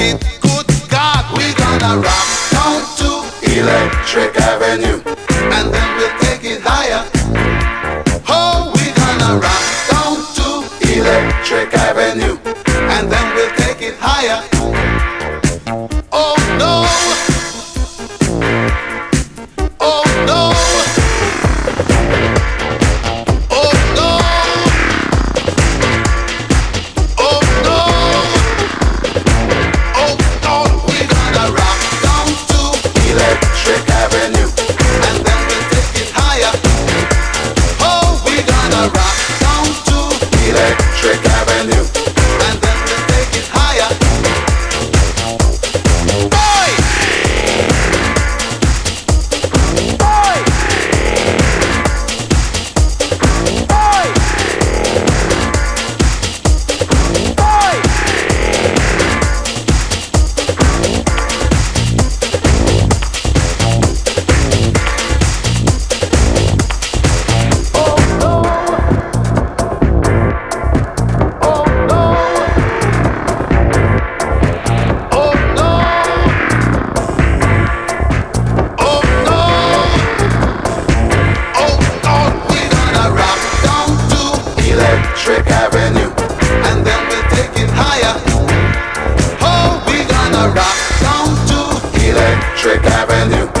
it. Good God, we're gonna rock down to electric. Electric Avenue.